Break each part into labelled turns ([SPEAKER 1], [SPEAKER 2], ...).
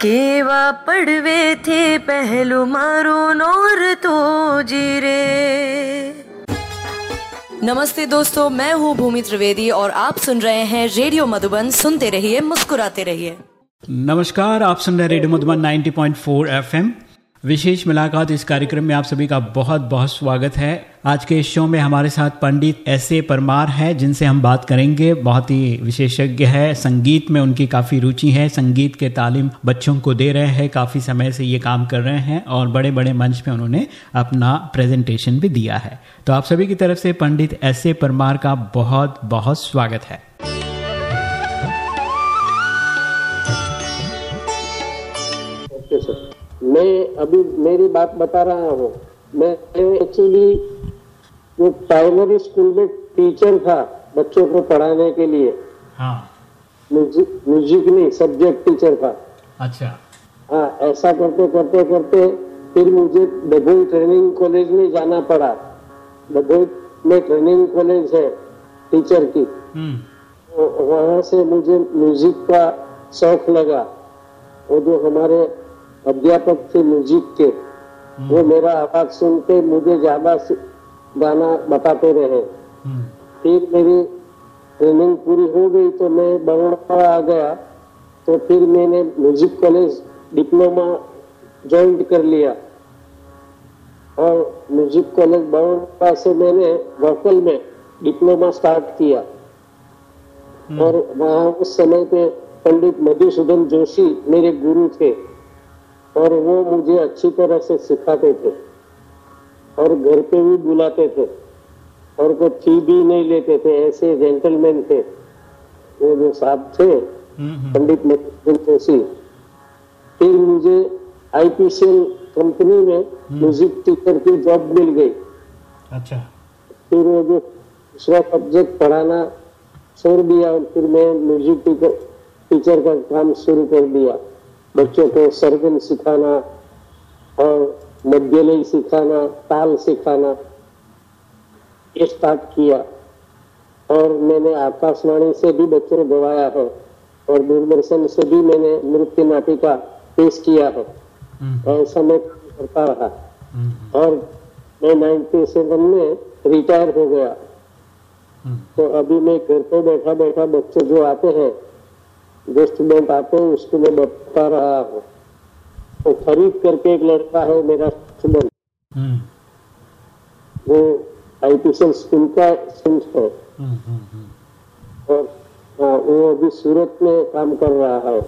[SPEAKER 1] केवा पड़वे थे पहलू मारो नोर तो जीरे। नमस्ते दोस्तों मैं हूँ भूमि त्रिवेदी और आप सुन रहे हैं रेडियो मधुबन। सुनते रहिए मुस्कुराते रहिए।
[SPEAKER 2] नमस्कार आप सुन रहे हैं रेडियो मधुबन 90.4 एफएम। विशेष मुलाकात इस कार्यक्रम में आप सभी का बहुत बहुत स्वागत है। आज के इस शो में हमारे साथ पंडित एस ए परमार है, जिनसे हम बात करेंगे। बहुत ही विशेषज्ञ है, संगीत में उनकी काफ़ी रुचि है, संगीत के तालीम बच्चों को दे रहे हैं, काफ़ी समय से ये काम कर रहे हैं और बड़े बड़े मंच पे उन्होंने अपना प्रेजेंटेशन भी दिया है। तो आप सभी की तरफ़ से पंडित एस ए परमार का बहुत बहुत स्वागत है।
[SPEAKER 3] मैं अभी मेरी बात बता रहा हूँ। मैं एक्चुअली जो प्राइमरी स्कूल में टीचर था बच्चों को पढ़ाने के लिए।
[SPEAKER 2] हाँ।
[SPEAKER 3] म्यूज़िक म्यूज़िक नहीं सब्जेक्ट टीचर था।
[SPEAKER 2] अच्छा।
[SPEAKER 3] हाँ ऐसा करते करते करते फिर मुझे डभोई ट्रेनिंग कॉलेज में जाना पड़ा। डभोई में ट्रेनिंग कॉलेज है टीचर की।
[SPEAKER 2] हम्म।
[SPEAKER 3] तो वहाँ से मुझे म्यूज़िक का शौक लगा। वो जो हमारे अध्यापक थे म्यूज़िक के। वो मेरा आवाज़ सुनते मुझे ज़्यादा गाना बताते रहे।
[SPEAKER 2] हम्म।
[SPEAKER 3] फिर मेरी ट्रेनिंग पूरी हो गई तो मैं बड़ौदा आ गया। तो फिर मैंने म्यूज़िक कॉलेज डिप्लोमा ज्वाइन कर लिया। और म्यूज़िक कॉलेज बड़ौदा से मैंने वोकल में डिप्लोमा स्टार्ट किया। और वहाँ उस समय पे पंडित मधुसूदन जोशी मेरे गुरु थे। और वो मुझे अच्छी तरह से सिखाते थे। और घर पे भी बुलाते थे। और कोई फ़ी भी नहीं लेते थे। ऐसे जेंटलमैन थे। वो जो साहब थे
[SPEAKER 2] हम्म
[SPEAKER 3] पंडित मधुसूदन जोशी फिर मुझे आईपीसीएल कंपनी में म्यूज़िक टीचर की जॉब मिल गई।
[SPEAKER 2] अच्छा।
[SPEAKER 3] फिर वो जो दूसरा सब्जेक्ट पढ़ाना छोड़ दिया और फिर मैं म्यूज़िक टीचर टीचर का काम शुरू कर दिया। बच्चों को सरगम सिखाना और मध्यलय सिखाना ताल सिखाना। ये स्टार्ट किया और मैंने आकाशवाणी से भी बच्चों को गवाया है और दूरदर्शन से भी मैंने नृत्य नाटिका पेश किया है। ऐसा मैं करता रहा।
[SPEAKER 2] हम्म।
[SPEAKER 3] और मैं 97 में रिटायर हो गया।
[SPEAKER 2] हम्म।
[SPEAKER 3] तो अभी मैं घर पे बैठा बैठा बच्चे जो आते हैं स्टूडेंट आते हैं उसको मैं बता रहा हूँ। तो खरीद करके एक लड़का है मेरा स्टूडेंट
[SPEAKER 2] हम्म।
[SPEAKER 3] वो आईपीसीएल स्कूल का स्टूडेंट है।
[SPEAKER 2] हम्म हम्म
[SPEAKER 3] और वो अभी सूरत में काम कर रहा है।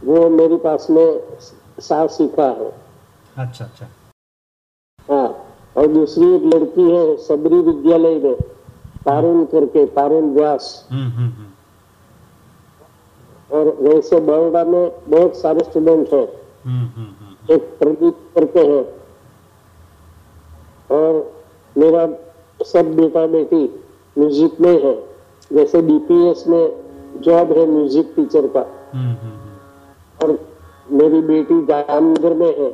[SPEAKER 3] वो मेरे पास में साफ़ सीखा है।
[SPEAKER 2] अच्छा अच्छा।
[SPEAKER 3] हाँ और दूसरी एक लड़की है सबरी विद्यालय में पारुण करके पारुण व्यास।
[SPEAKER 2] हम्म हम्म।
[SPEAKER 3] और वैसे बड़ोदा में बहुत सारे स्टूडेंट हैं।
[SPEAKER 2] हम्म हम्म हम्म
[SPEAKER 3] एक प्रदीप करके हैं। और मेरा सब बेटा बेटी म्यूज़िक में है। जैसे डीपीएस में जॉब है म्यूज़िक टीचर का। और मेरी बेटी जामनगर में है।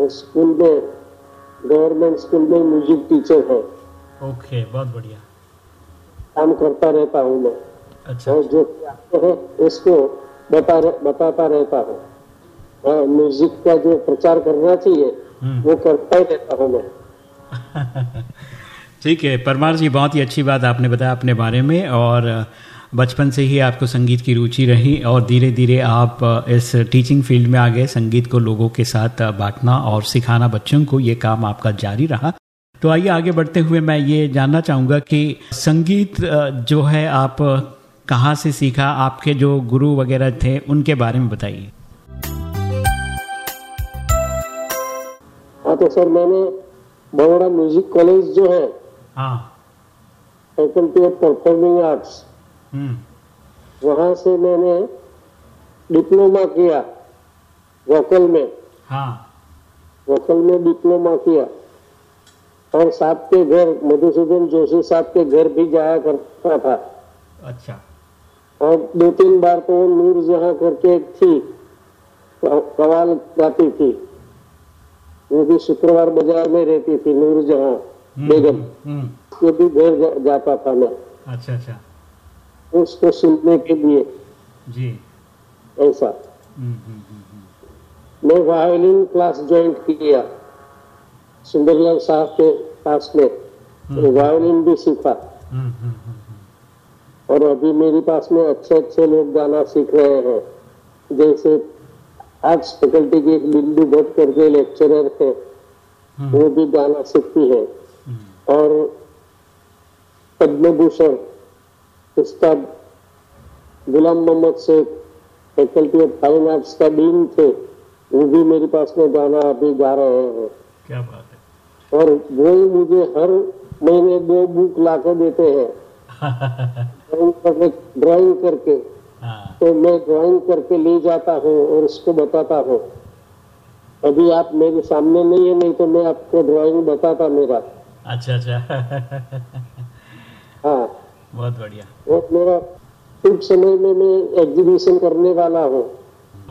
[SPEAKER 3] वो स्कूल में गवर्नमेंट स्कूल में म्यूज़िक टीचर है।
[SPEAKER 2] ओके बहुत बढ़िया।
[SPEAKER 3] काम करता रहता हूँ मैं।
[SPEAKER 2] अच्छा।
[SPEAKER 3] और जो हैं उसको बता बताता रहता हूँ। हाँ, म्यूज़िक का जो प्रचार करना चाहिए
[SPEAKER 2] हम्म।
[SPEAKER 3] वो करता ही रहता हूँ मैं।
[SPEAKER 2] ठीक है परमार जी बहुत ही अच्छी बात आपने बताया अपने बारे में और बचपन से ही आपको संगीत की रुचि रही और धीरे धीरे आप इस टीचिंग फ़ील्ड में आ गए संगीत को लोगों के साथ बांटना और सिखाना बच्चों को ये काम आपका जारी रहा। तो आइए आगे बढ़ते हुए मैं ये जानना चाहूँगा कि संगीत जो है आप कहाँ से सीखा आपके जो गुरु वगैरह थे उनके बारे में बताइए।
[SPEAKER 3] हाँ तो सर मैंने बड़ोड़ा म्यूज़िक कॉलेज जो है
[SPEAKER 2] हाँ।
[SPEAKER 3] फैकल्टी ऑफ़ परफॉर्मिंग आर्ट्स वहाँ से मैंने डिप्लोमा किया वोकल में।
[SPEAKER 2] हाँ।
[SPEAKER 3] वोकल में डिप्लोमा किया। और साहब के घर मधुसूदन जोशी साहब के घर भी जाया करता था।
[SPEAKER 2] अच्छा।
[SPEAKER 3] और दो तीन बार तो नूर जहाँ करके एक थी कवाल गाती थी। वो भी शुक्रवार बाज़ार में रहती थी नूर जहाँ बेगम।
[SPEAKER 2] हम्म
[SPEAKER 3] के भी घर जा, जाता था मैं।
[SPEAKER 2] अच्छा अच्छा।
[SPEAKER 3] उसको सुनने के लिए।
[SPEAKER 2] जी।
[SPEAKER 3] ऐसा।
[SPEAKER 2] हम्म, हम्म, हम्म,
[SPEAKER 3] मैं वायोलिन क्लास ज्वाइन किया सुंदरलाल साहब के पास में। वायोलिन भी सीखा।
[SPEAKER 2] हम्म, हम्म, हम्म,
[SPEAKER 3] और अभी मेरे पास में अच्छे अच्छे लोग गाना सीख रहे हैं। जैसे आर्ट्स फैकल्टी की एक बिंदु भट्ट करके लेक्चरर है।
[SPEAKER 2] हम्म,
[SPEAKER 3] वो भी गाना सीखती है।
[SPEAKER 2] हम्म,
[SPEAKER 3] और पद्म भूषण उसका गुलाम मोहम्मद से फैकल्टी ऑफ़ फाइन आर्ट्स का डीन थे। वो भी मेरे पास में गाना अभी गा रहे हैं।
[SPEAKER 2] क्या बात है।
[SPEAKER 3] और वो मुझे हर महीने दो बुक ला देते हैं। ड्राइंग करके ड्राइंग करके।
[SPEAKER 2] हाँ।
[SPEAKER 3] तो मैं ड्राइंग करके ले जाता हूँ और उसको बताता हूँ। अभी आप मेरे सामने नहीं है नहीं तो मैं आपको ड्राइंग बताता मेरा।
[SPEAKER 2] अच्छा अच्छा।
[SPEAKER 3] हाँ।
[SPEAKER 2] बहुत बढ़िया।
[SPEAKER 3] और मेरा कुछ समय में मैं एग्जीबिशन करने वाला हूँ।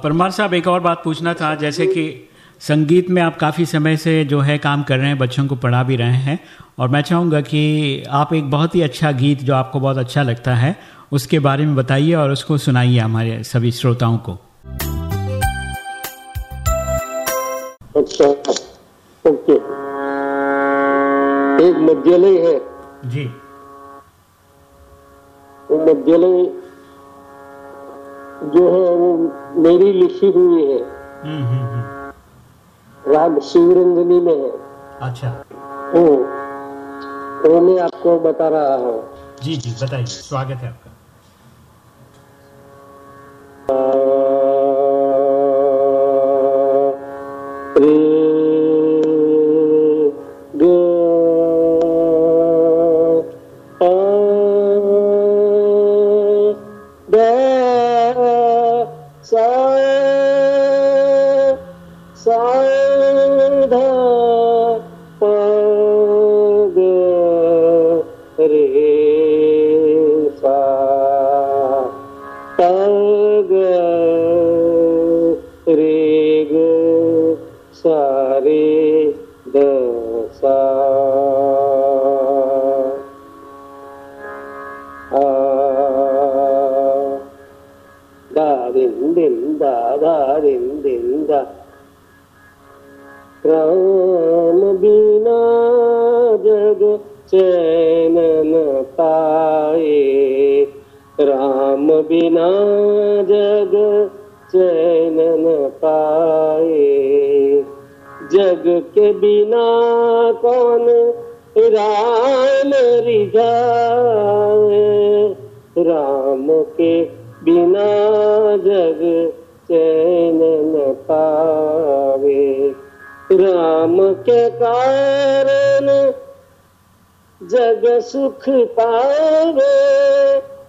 [SPEAKER 2] परमार साहब एक और बात पूछना था जैसे कि संगीत में आप काफ़ी समय से जो है काम कर रहे हैं बच्चों को पढ़ा भी रहे हैं। और मैं चाहूँगा कि आप एक बहुत ही अच्छा गीत जो आपको बहुत अच्छा लगता है उसके बारे में बताइए और उसको सुनाइए हमारे सभी श्रोताओं को।
[SPEAKER 3] अच्छा। ओके। एक मध्यालय है।
[SPEAKER 2] जी।
[SPEAKER 3] वो मध्यालय जो है वो मेरी लिखी हुई है। राग शिवरंजनी में है।
[SPEAKER 2] अच्छा।
[SPEAKER 3] वो तो मैं आपको बता रहा हूँ।
[SPEAKER 2] जी जी बताइए स्वागत है आपका।
[SPEAKER 3] रे चैन पाए। जग के बिना कौन राम रिझाए राम के बिना जग चैन न पावे। राम के कारण जग सुख पावे।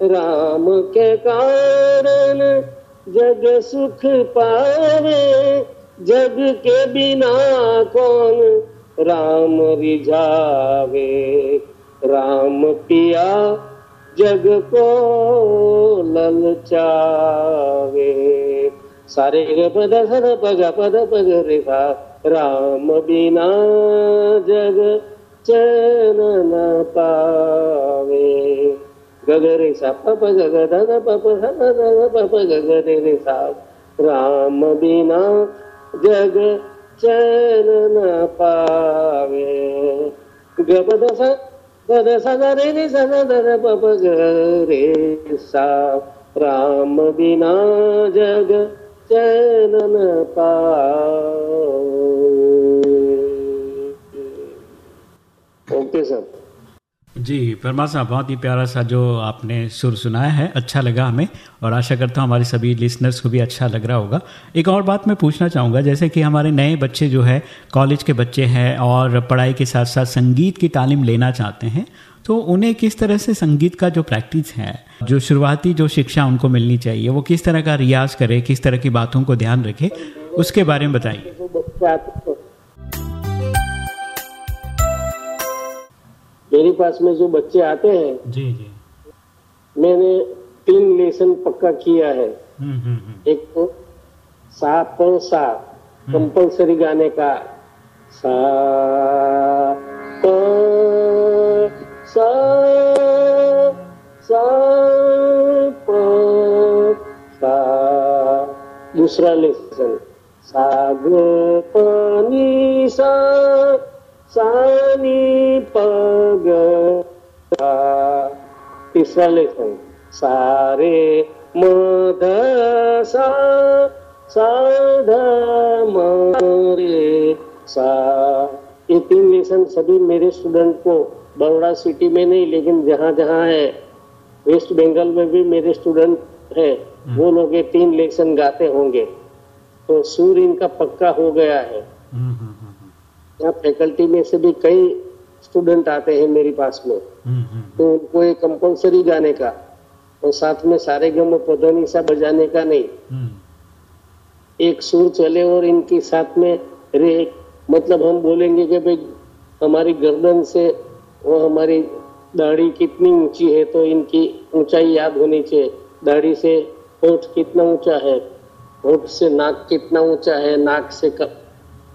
[SPEAKER 3] राम के कारण जग सुख पावे, जग के बिना कौन राम रिझावे? राम पिया जग को ललचावे सारे पद सद पग पद पग रे, सा। राम बिना जग चैन न पावे। गग रे सा प प ग ग द द प प, स, द द द, प प ग ग रे सा राम बिना जग चैन पावे। ग, प, द, स, द रे रे, स, द द द, प प, ग, रे सा राम बिना जग चैन न पावे। ओके सर
[SPEAKER 2] जी परमा साहब, बहुत ही प्यारा सा जो आपने सुर सुनाया है अच्छा लगा हमें, और आशा करता हूँ हमारे सभी लिसनर्स को भी अच्छा लग रहा होगा। एक और बात मैं पूछना चाहूँगा, जैसे कि हमारे नए बच्चे जो है कॉलेज के बच्चे हैं, और पढ़ाई के साथ साथ संगीत की तालीम लेना चाहते हैं तो उन्हें किस तरह से संगीत का जो प्रैक्टिस है, जो शुरुआती जो शिक्षा उनको मिलनी चाहिए, वो किस तरह का रियाज करे, किस तरह की बातों को ध्यान रखे, उसके बारे में बताइए।
[SPEAKER 3] मेरे पास में जो बच्चे आते हैं
[SPEAKER 2] जी जी।
[SPEAKER 3] मैंने तीन लेसन पक्का किया है।
[SPEAKER 2] हम्म हम्म हम्म।
[SPEAKER 3] एक तो सा प सा कंपल्सरी गाने का सा सा सा सा। दूसरा लेसन साग पानी सा। सानी पग तीसरा लेसन सारे मध सा साध मरे सा। ये तीन लेसन सभी मेरे स्टूडेंट को बड़ोड़ा सिटी में नहीं लेकिन जहाँ जहाँ है। वेस्ट बंगाल में भी मेरे स्टूडेंट है। वो लोग ये तीन लेसन गाते होंगे। तो सुर इनका पक्का हो गया है।
[SPEAKER 2] हम्म, हम्म, हम्म,
[SPEAKER 3] यहाँ फैकल्टी में से भी कई स्टूडेंट आते हैं मेरे पास में। तो उनको ये कंपलसरी गाने का और साथ में सारे गम पदनी सा बजाने का नहीं।
[SPEAKER 2] हम्म,
[SPEAKER 3] एक सुर चले और इनके साथ में रे मतलब हम बोलेंगे कि भाई हमारी गर्दन से वो हमारी दाढ़ी कितनी ऊँची है तो इनकी ऊंचाई याद होनी चाहिए। दाढ़ी से होठ कितना ऊँचा है? होठ से नाक कितना ऊँचा है? नाक से क...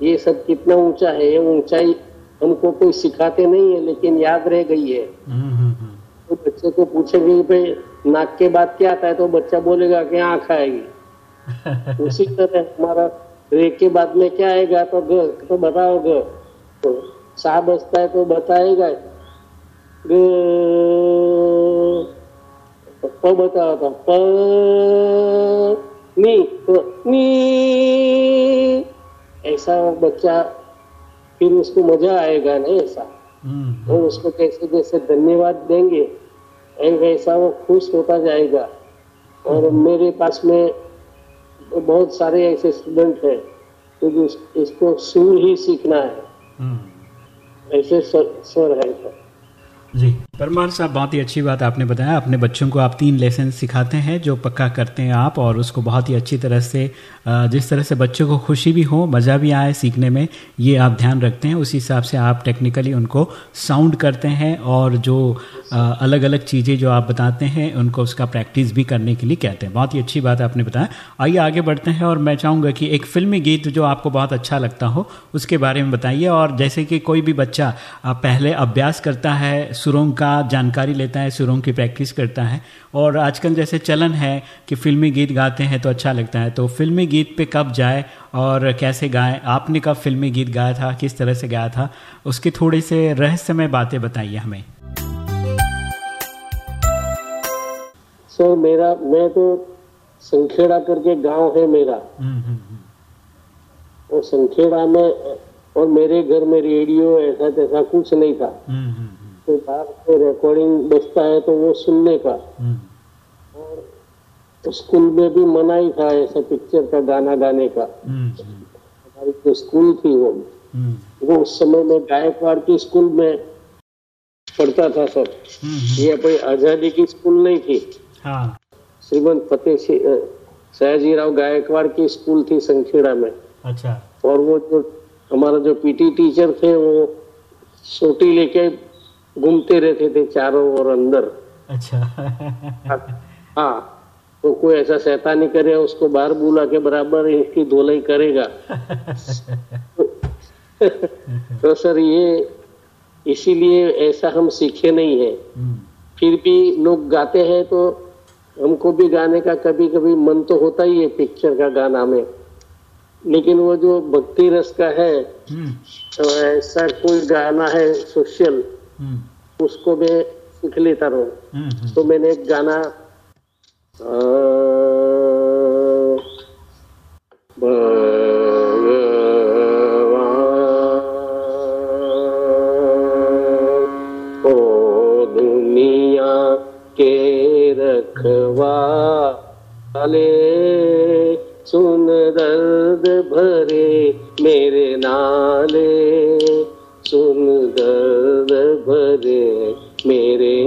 [SPEAKER 3] ये सब कितना ऊँचा है ये ऊंचाई हमको कोई सिखाते नहीं है लेकिन याद रह गई है।
[SPEAKER 2] हम्म, हम्म, हम्म,
[SPEAKER 3] तो बच्चे को पूछेंगे कि भाई नाक के बाद क्या आता है? तो बच्चा बोलेगा कि आँख आएगी। उसी तरह हमारा रे के बाद में क्या आएगा? तो ग तो बताओ ग। तो सा बचता है तो बताएगा। ग तो प बताओ तो प नी तो नी। ऐसा वो बच्चा फिर उसको मज़ा आएगा ना ऐसा?
[SPEAKER 2] हम्म,
[SPEAKER 3] और उसको कैसे जैसे धन्यवाद देंगे ऐ- वैसा वो खुश होता जाएगा। और मेरे पास में बहुत सारे ऐसे स्टूडेंट हैं तो जो इसको सुर ही सीखना है।
[SPEAKER 2] हम्म।
[SPEAKER 3] ऐसे स्वर है।
[SPEAKER 2] जी। परमार साहब, बहुत ही अच्छी बात आपने बताया। अपने बच्चों को आप तीन लेसन सिखाते हैं, जो पक्का करते हैं आप, और उसको बहुत ही अच्छी तरह से जिस तरह से बच्चों को खुशी भी हो, मज़ा भी आए सीखने में, ये आप ध्यान रखते हैं। उस हिसाब से आप टेक्निकली उनको साउंड करते हैं, और जो अलग अलग चीज़ें जो आप बताते हैं, उनको उसका प्रैक्टिस भी करने के लिए कहते हैं। बहुत ही अच्छी बात आपने बताया। आइए आगे बढ़ते हैं, और मैं चाहूँगा कि एक फिल्मी गीत जो आपको बहुत अच्छा लगता हो, उसके बारे में बताइए। और जैसे कि कोई भी बच्चा पहले अभ्यास करता है, सुरों का जानकारी लेता है सुरों की प्रैक्टिस करता है। और आजकल जैसे चलन है कि फिल्मी गीत गाते हैं तो अच्छा लगता है। तो फिल्मी गीत पे कब जाए और कैसे गाएँ? आपने कब फिल्मी गीत गाया था? किस तरह से गाया था? उसकी थोड़ी से रहस्यमय बातें बताइए हमें।
[SPEAKER 3] सर मेरा मैं तो संखेड़ा करके गाँव है मेरा।
[SPEAKER 2] हम्म, हम्म, हम्म,
[SPEAKER 3] और संखेड़ा में और मेरे घर में रेडियो ऐसा तैसा कुछ नहीं था।
[SPEAKER 2] हम्म,
[SPEAKER 3] तो बाहर से रिकॉर्डिंग बजता है तो वो सुनने का।
[SPEAKER 2] हम्म,
[SPEAKER 3] तो स्कूल में भी मना ही था ऐसा पिक्चर का गाना गाने का।
[SPEAKER 2] हम्म,
[SPEAKER 3] हमारी जो स्कूल थी वो
[SPEAKER 2] हम्म,
[SPEAKER 3] वो उस समय में गायकवाड़ की स्कूल में पढ़ता था
[SPEAKER 2] हम्म,
[SPEAKER 3] ये कोई आज़ादी की स्कूल नहीं थी।
[SPEAKER 2] हाँ।
[SPEAKER 3] श्रीमंत फतेह सिंह अ, सयाजीराव गायकवाड़ की स्कूल थी संखेड़ा में।
[SPEAKER 2] अच्छा।
[SPEAKER 3] और वो जो हमारा जो पीटी टीचर थे वो सोटी लेके घूमते रहते थे चारों ओर अंदर।
[SPEAKER 2] अच्छा।
[SPEAKER 3] हाँ तो कोई ऐसा शैतानी करे उसको बाहर बुला के बराबर इसकी धोलाई करेगा। तो सर ये इसीलिए ऐसा हम सीखे नहीं है।
[SPEAKER 2] हम्म,
[SPEAKER 3] फिर भी लोग गाते हैं तो हमको भी गाने का कभी कभी मन तो होता ही है पिक्चर का गाना में। लेकिन वो जो भक्ति रस का है
[SPEAKER 2] हम्म,
[SPEAKER 3] तो ऐसा कोई गाना है सोशल उसको मैं सीख लेता रहूँ।
[SPEAKER 2] हम्म, हम्म,
[SPEAKER 3] तो मैंने एक गाना भगवान ओ दुनिया के रखवाले। सुन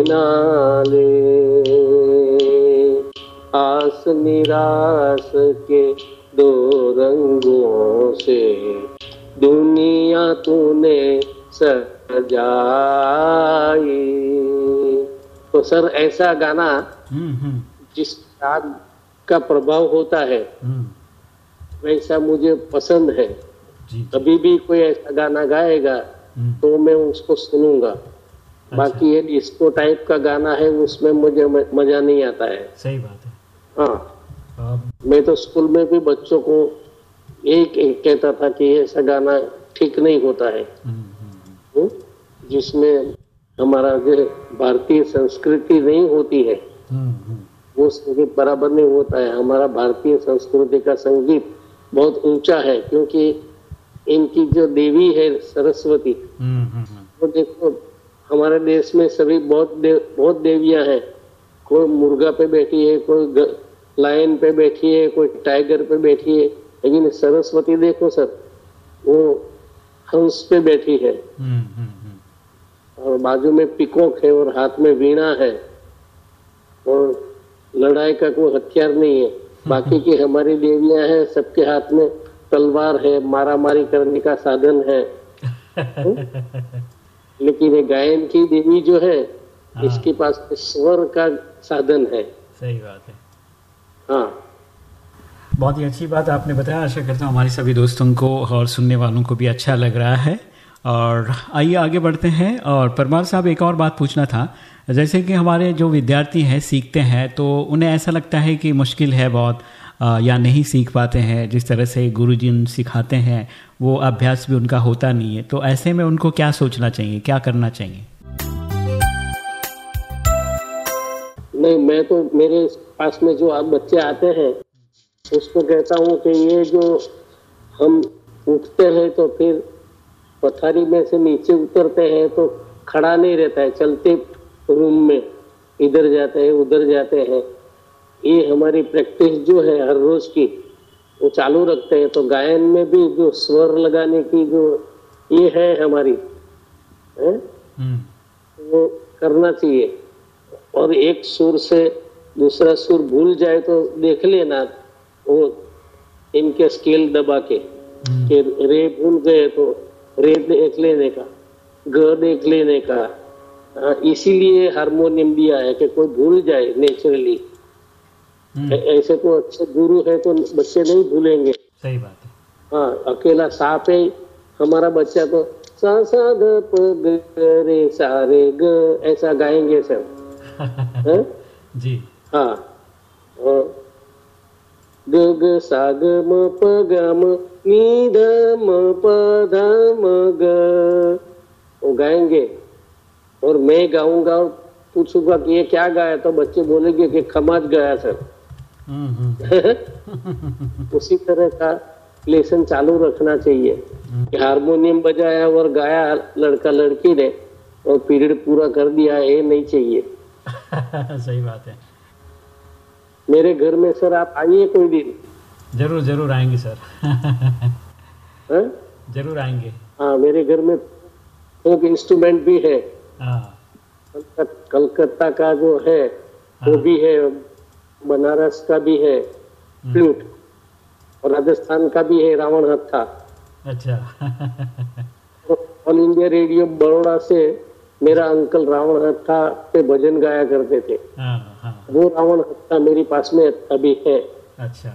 [SPEAKER 3] नाले। आस निराश के दो रंगों से दुनिया तूने सजाई। तो सर ऐसा गाना
[SPEAKER 2] हम्म, हम्म,
[SPEAKER 3] जिस राग का प्रभाव होता है
[SPEAKER 2] हम्म,
[SPEAKER 3] वैसा मुझे पसंद है।
[SPEAKER 2] जी।
[SPEAKER 3] कभी भी कोई ऐसा गाना गाएगा तो मैं उसको सुनूँगा। बाकी ये डिस्को टाइप का गाना है उसमें मुझे मज़ा नहीं आता है।
[SPEAKER 2] सही बात है।
[SPEAKER 3] हाँ। मैं तो स्कूल में भी बच्चों को यही कह- कहता था कि ऐसा गाना ठीक नहीं होता है।
[SPEAKER 2] हम्म, हम्म,
[SPEAKER 3] हम्म, जिसमें हमारा जो भारतीय संस्कृति नहीं होती है वो संगीत बराबर नहीं होता है। हमारा भारतीय संस्कृति का संगीत बहुत ऊँचा है क्योंकि इनकी जो देवी है सरस्वती वो देखो हमारे देश में सभी बहुत देव बहुत देवियाँ हैं। कोई मुर्गा पे बैठी है कोई लायन पे बैठी है कोई टाइगर पे बैठी है लेकिन सरस्वती देखो सर वो हंस पे बैठी है।
[SPEAKER 2] हम्म, हम्म, हम्म,
[SPEAKER 3] और बाजू में पिकोक है और हाथ में वीणा है और लड़ाई का कोई हथियार नहीं है। बाकी की हमारी देवियाँ हैं सबके हाथ में तलवार है मारा मारी करने का साधन है। लेकिन ये गायन की देवी जो है
[SPEAKER 2] हाँ।
[SPEAKER 3] इसके पास स्वर का साधन है।
[SPEAKER 2] सही बात है।
[SPEAKER 3] हाँ।
[SPEAKER 2] बहुत ही अच्छी बात आपने बताया। आशा करता हूँ हमारे सभी दोस्तों को और सुनने वालों को भी अच्छा लग रहा है। और आइए आगे बढ़ते हैं। और परमार साहब एक और बात पूछना था। जैसे कि हमारे जो विद्यार्थी हैं सीखते हैं तो उन्हें ऐसा लगता है कि मुश्किल है बहुत। या नहीं सीख पाते हैं, जिस तरह से गुरुजी उन सिखाते हैं, वो अभ्यास भी उनका होता नहीं है। तो ऐसे में उनको क्या सोचना चाहिए, क्या करना चाहिए?
[SPEAKER 3] नहीं, मैं तो मेरे पास में जो आप बच्चे आते हैं, उसको कहता हूँ कि ये जो हम उठते हैं तो फिर पथारी में से नीचे उतरते हैं तो खड़ा नहीं रहता है, चलते रूम में, इधर जाते हैं, उधर जाते हैं। ये हमारी प्रैक्टिस जो है हर रोज की वो चालू रखते हैं। तो गायन में भी जो स्वर लगाने की जो ये है हमारी है?
[SPEAKER 2] हम्म,
[SPEAKER 3] वो करना चाहिए। और एक सुर से दूसरा सुर भूल जाए तो देख लेना वो इनके स्केल दबा के। कि रे भूल गए तो रे देख लेने का ग देख लेने का। हाँ, इसीलिए हारमोनियम दिया है कि कोई भूल जाए नेचुरली
[SPEAKER 2] हम्म,
[SPEAKER 3] ऐसे तो अच्छे गुरु है तो बच्चे नहीं भूलेंगे।
[SPEAKER 2] सही बात है।
[SPEAKER 3] हाँ अकेला सा है हमारा बच्चा तो सा सा ग प ग रे सा रे ग ऐसा गाएँगे सब। हैं?
[SPEAKER 2] जी।
[SPEAKER 3] हाँ। और ग ग सा ग म प ग म नी ध म प ध म ग वो गाएँगे। और मैं गाऊँगा और पूछूँगा कि ये क्या गाया? तो बच्चे बोलेंगे कि खमाज गाया सर।
[SPEAKER 2] हम्म, हम्म,
[SPEAKER 3] उसी तरह का लेसन चालू रखना चाहिए कि हारमोनियम बजाया और गाया लड़का लड़की ने और पीरियड पूरा कर दिया ये नहीं चाहिए।
[SPEAKER 2] सही बात है।
[SPEAKER 3] मेरे घर में सर आप आइए कोई दिन।
[SPEAKER 2] ज़रूर ज़रूर आएँगे सर।
[SPEAKER 3] हैं?
[SPEAKER 2] ज़रूर आएँगे।
[SPEAKER 3] हाँ मेरे घर में फोक इंस्ट्रूमेंट भी है।
[SPEAKER 2] हाँ।
[SPEAKER 3] कलकत्ता का जो है वो भी है। बनारस का भी है फ्लूट। और राजस्थान का भी है रावण हत्था।
[SPEAKER 2] अच्छा।
[SPEAKER 3] ऑल इंडिया रेडियो बड़ोड़ा से मेरा अंकल रावण हत्था पे भजन गाया करते थे।
[SPEAKER 2] हाँ हाँ।
[SPEAKER 3] वो रावण हत्था मेरी पास में अभी है।
[SPEAKER 2] अच्छा।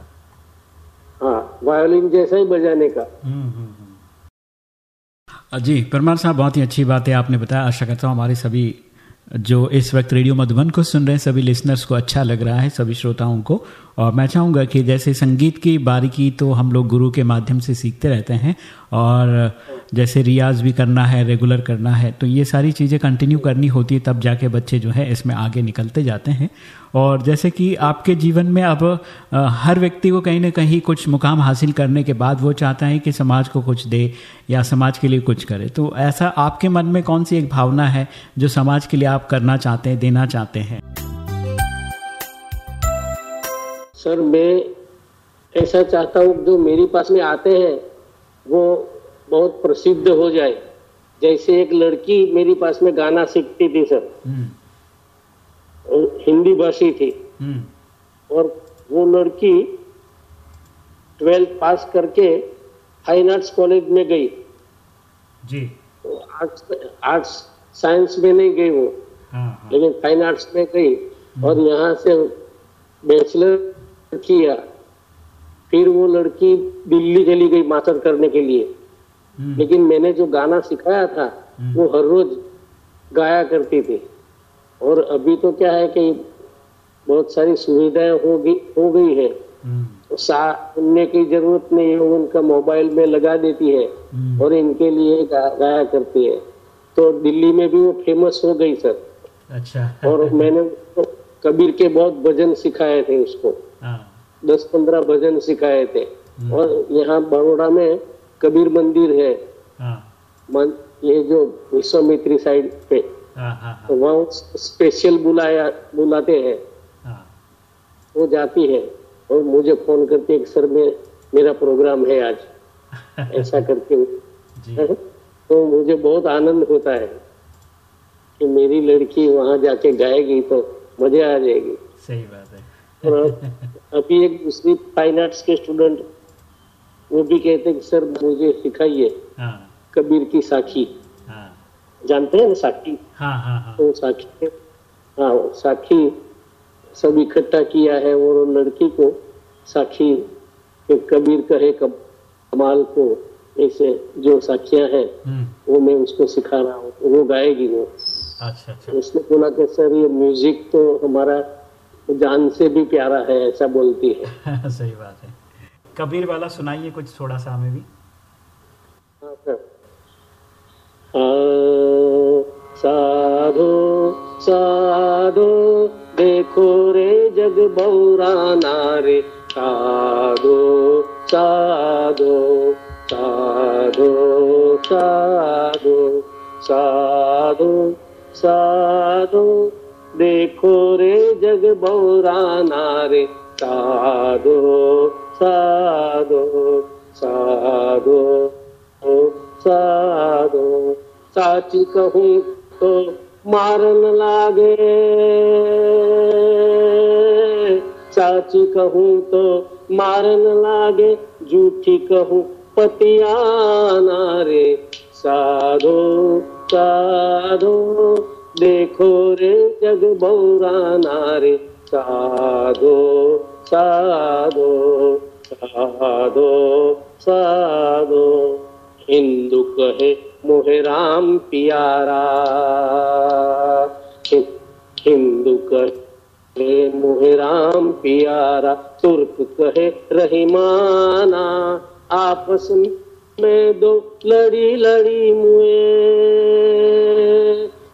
[SPEAKER 3] हाँ वायोलिन जैसा ही बजाने का।
[SPEAKER 2] हम्म, हम्म, हम्म। जी परमार साहब बहुत ही अच्छी बात है आपने बताया। आशा करता हूँ हमारे सभी जो इस वक्त रेडियो मधुबन को सुन रहे हैं, सभी लिसनर्स को अच्छा लग रहा है, सभी श्रोताओं को। और मैं चाहूँगा कि जैसे संगीत की बारीकी तो हम लोग गुरु के माध्यम से सीखते रहते हैं। और जैसे रियाज भी करना है रेगुलर करना है तो ये सारी चीज़ें कंटिन्यू करनी होती है, तब जाके बच्चे जो है, इसमें आगे निकलते जाते हैं। और जैसे कि आपके जीवन में अब हर व्यक्ति को कहीं ना कहीं कुछ मुकाम हासिल करने के बाद वो चाहता है कि समाज को कुछ दे या समाज के लिए कुछ करे। तो ऐसा आपके मन में कौन सी एक भावना है, जो समाज के लिए आप करना चाहते हैं, देना चाहते हैं?
[SPEAKER 3] सर, मैं ऐसा चाहता हूँ, जो मेरे पास में आते हैं, वो बहुत प्रसिद्ध हो जाए। जैसे एक लड़की मेरे पास में गाना सीखती थी सर।
[SPEAKER 2] हम्म,
[SPEAKER 3] हिंदी भाषी थी।
[SPEAKER 2] हम्म,
[SPEAKER 3] और वो लड़की ट्वेल्थ पास करके फाइन आर्ट्स कॉलेज में गई।
[SPEAKER 2] जी।
[SPEAKER 3] आर्ट्स आर्ट्स साइंस में नहीं गई वो।
[SPEAKER 2] हाँ हाँ।
[SPEAKER 3] लेकिन फाइन आर्ट्स में गई। और यहाँ से बैचलर किया। फिर वो लड़की दिल्ली चली गई मास्टर करने के लिए।
[SPEAKER 2] हम्म,
[SPEAKER 3] लेकिन मैंने जो गाना सिखाया था वो हर रोज गाया करती थी। और अभी तो क्या है कि बहुत सारी सुविधाएँ हो गई हो गई है।
[SPEAKER 2] हम्म,
[SPEAKER 3] सुनने की ज़रूरत नहीं है उनका मोबाइल में लगा देती है
[SPEAKER 2] हम्म।
[SPEAKER 3] और इनके लिए गा, गाया करती है। तो दिल्ली में भी वो फ़ेमस हो गई सर।
[SPEAKER 2] अच्छा।
[SPEAKER 3] और मैंने उसको कबीर के बहुत भजन सिखाए थे उसको।
[SPEAKER 2] हाँ।
[SPEAKER 3] दस पंद्रह भजन सिखाए थे। और यहाँ बड़ोड़ा में कबीर मंदिर है।
[SPEAKER 2] हाँ।
[SPEAKER 3] मन, ये जो विश्वामित्री साइड पे
[SPEAKER 2] हाँ हाँ
[SPEAKER 3] तो वहाँ स्पेशल बुलाया बुलाते हैं।
[SPEAKER 2] हाँ।
[SPEAKER 3] वो जाती है और मुझे फ़ोन करती है सर मैं मेरा प्रोग्राम है आज। ऐसा करके।
[SPEAKER 2] जी।
[SPEAKER 3] तो मुझे बहुत आनंद होता है कि मेरी लड़की वहाँ जाके गाएगी तो मज़ा आ जाएगी।
[SPEAKER 2] सही बात है।
[SPEAKER 3] और अभी एक दूसरी फाइन आर्ट्स के स्टूडेंट वो भी कहते हैं कि सर मुझे सिखाइए
[SPEAKER 2] हाँ।
[SPEAKER 3] कबीर की साखी।
[SPEAKER 2] हाँ।
[SPEAKER 3] जानते हैं ना साखी?
[SPEAKER 2] हाँ हाँ हाँ।
[SPEAKER 3] तो साखी हाँ। साखी सब इकट्ठा किया है और लड़की को साखी के कबीर कहे कब कमाल को ऐसे जो साखियाँ हैं
[SPEAKER 2] हम्म।
[SPEAKER 3] वो मैं उसको सिखा रहा हूँ वो गाएगी वो।
[SPEAKER 2] अच्छा अच्छा।
[SPEAKER 3] उसने बोला कि सर ये म्यूज़िक तो हमारा जान से भी प्यारा है ऐसा बोलती है।
[SPEAKER 2] सही बात है। कबीर वाला सुनाइए कुछ थोड़ा सा हमें भी।
[SPEAKER 3] साधो साधो, देखो रे जग बौराना रे साधो साधो साधो साधो साधो साधो, देखो रे जग बौराना रे साधो साधो साधो साधो। साची कहूँ तो मारन लागे। साची कहूँ तो मारन लागे। झूठी कहूँ पतियाना रे। साधो साधो, देखो रे जग बौराना रे। साधो साधो। साधो साधो। हिंदू कहे, मोहे राम प्यारा। हिंदू कहे, मोहे राम प्यारा। तुर्क कहे रहीमाना आपस में दो लड़ी लड़ी मुए।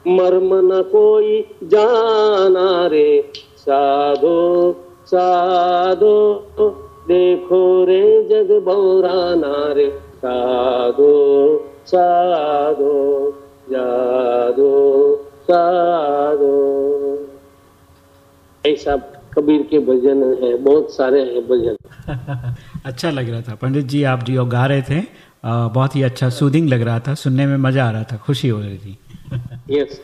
[SPEAKER 3] मर्म न कोई जाना रे। साधो साधो। देखो रे जग बौराना रे साधो साधो जादो साधो। ऐसा कबीर के भजन है बहुत सारे हैं भजन।
[SPEAKER 2] अच्छा लग रहा था। पंडित जी आप जो गा रहे थे अ, बहुत ही अच्छा सूदिंग लग रहा था सुनने में मज़ा आ रहा था खुशी हो रही थी।
[SPEAKER 3] यस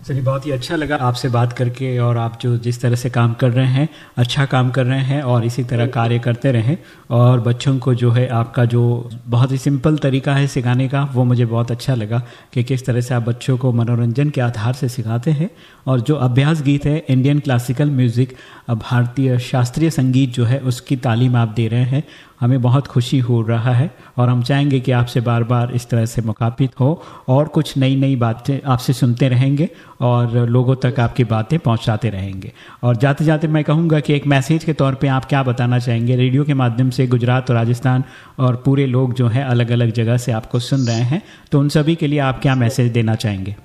[SPEAKER 2] चलिए, बहुत ही अच्छा लगा आपसे बात करके और आप जो जिस तरह से काम कर रहे हैं अच्छा काम कर रहे हैं और इसी तरह कार्य करते रहें। और बच्चों को जो है आपका जो बहुत ही सिंपल तरीका है सिखाने का, वो मुझे बहुत अच्छा लगा कि किस तरह से आप बच्चों को मनोरंजन के आधार से सिखाते हैं। और जो अभ्यास गीत है इंडियन क्लासिकल म्यूज़िक भारतीय शास्त्रीय संगीत जो है, उसकी तालीम आप दे रहे हैं। हमें बहुत खुशी हो रहा है और हम चाहेंगे कि आपसे बार बार इस तरह से मुखातिब हो और कुछ नई नई बातें आपसे सुनते रहेंगे। और लोगों तक आपकी बातें पहुंचाते रहेंगे। और जाते जाते मैं कहूँगा कि एक मैसेज के तौर पे आप क्या बताना चाहेंगे? रेडियो के माध्यम से गुजरात और राजस्थान और पूरे लोग जो हैं अलग अलग जगह से आपको सुन रहे हैं। तो उन सभी के लिए आप क्या मैसेज देना चाहेंगे?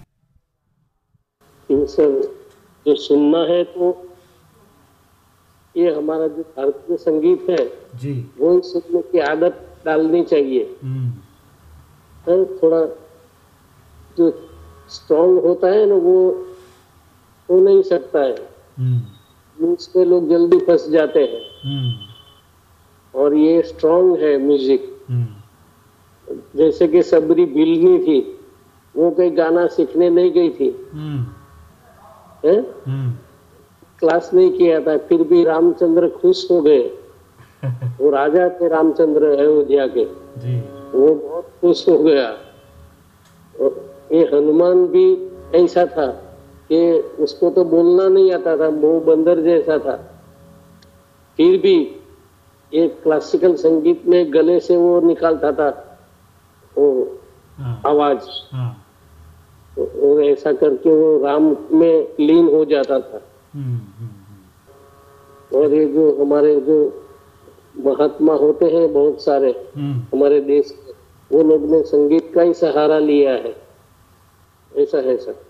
[SPEAKER 3] सब जो सुनना है तो ये हमारा जो भारतीय संगीत है
[SPEAKER 2] जी।
[SPEAKER 3] वो सुनने की आदत डालनी चाहिए।
[SPEAKER 2] हम्म,
[SPEAKER 3] थोड़ा जो स्ट्रांग होता है ना वो हो नहीं सकता है।
[SPEAKER 2] हम्म,
[SPEAKER 3] म्यूज़िक पे लोग जल्दी फंस जाते हैं।
[SPEAKER 2] हम्म,
[SPEAKER 3] और ये स्ट्रांग है म्यूज़िक
[SPEAKER 2] हम्म,
[SPEAKER 3] जैसे कि सबरी बिलनी थी वो कहीं गाना सीखने नहीं गई थी।
[SPEAKER 2] हम्म,
[SPEAKER 3] है?
[SPEAKER 2] हम्म,
[SPEAKER 3] क्लास नहीं किया था फिर भी रामचंद्र खुश हो गए। वो राजा थे रामचंद्र अयोध्या के।
[SPEAKER 2] जी।
[SPEAKER 3] वो बहुत खुश हो गया। ये हनुमान भी ऐसा था कि उसको तो बोलना नहीं आता था मुँह बंदर जैसा था। फिर भी ये क्लासिकल संगीत में गले से वो निकालता था वो
[SPEAKER 2] हाँ।
[SPEAKER 3] आवाज़।
[SPEAKER 2] हाँ।
[SPEAKER 3] और ऐसा करके वो राम में लीन हो जाता था।
[SPEAKER 2] हम्म, हम्म, हम्म,
[SPEAKER 3] और ये जो हमारे जो महात्मा होते हैं बहुत सारे हमारे देश के वो लोग ने संगीत का ही सहारा लिया है। ऐसा है सर।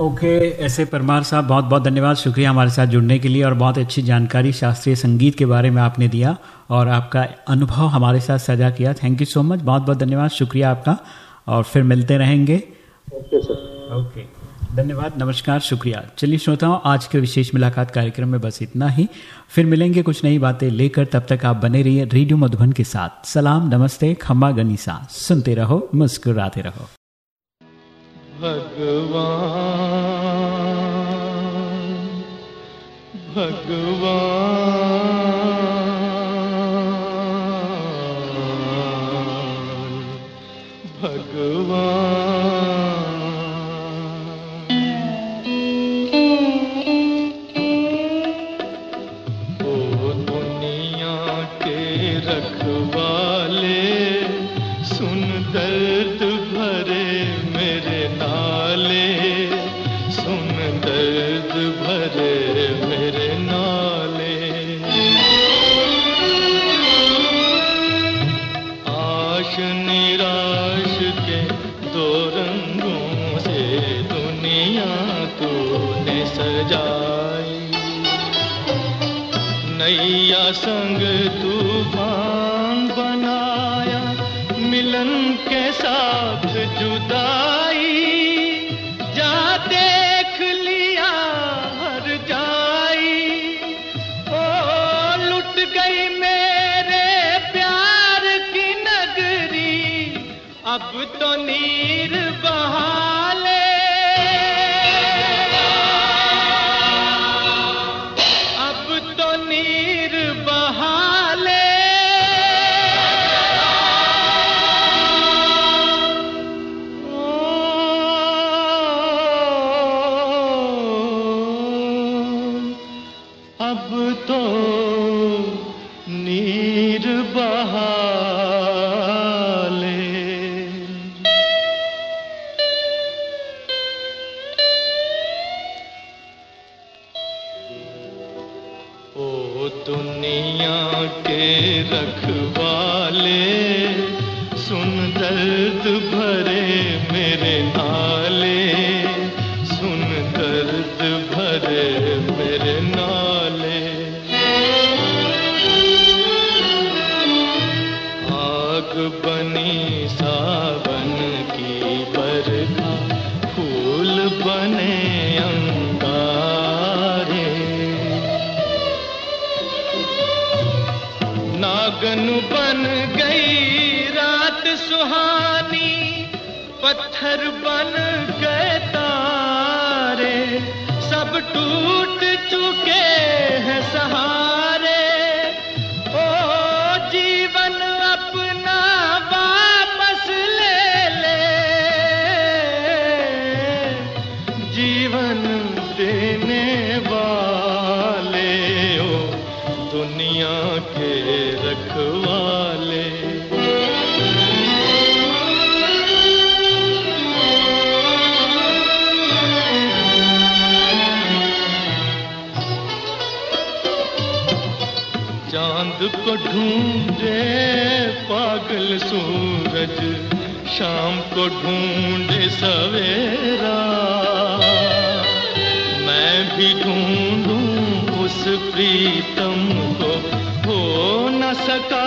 [SPEAKER 2] ओके ऐसे परमार साहब बहुत बहुत धन्यवाद शुक्रिया हमारे साथ जुड़ने के लिए और बहुत अच्छी जानकारी शास्त्रीय संगीत के बारे में आपने दिया और आपका अनुभव हमारे साथ साझा किया। थैंक यू सो मच बहुत बहुत धन्यवाद शुक्रिया आपका और फिर मिलते रहेंगे।
[SPEAKER 3] Okay sir.
[SPEAKER 2] ओके धन्यवाद नमस्कार शुक्रिया। चलिए श्रोताओं आज के विशेष मुलाकात कार्यक्रम में बस इतना ही। फिर मिलेंगे कुछ नई बातें लेकर तब तक आप बने रहिए रेडियो मधुबन के साथ। सलाम नमस्ते खम्मा गनीसा। सुनते रहो मुस्कुराते रहो।
[SPEAKER 4] भगवान भगवान अब तो नीर टूट चुके हैं सहारे। ढूंढे पागल सूरज, शाम को ढूंढे सवेरा। मैं भी ढूंढूं उस प्रीतम को, हो न सका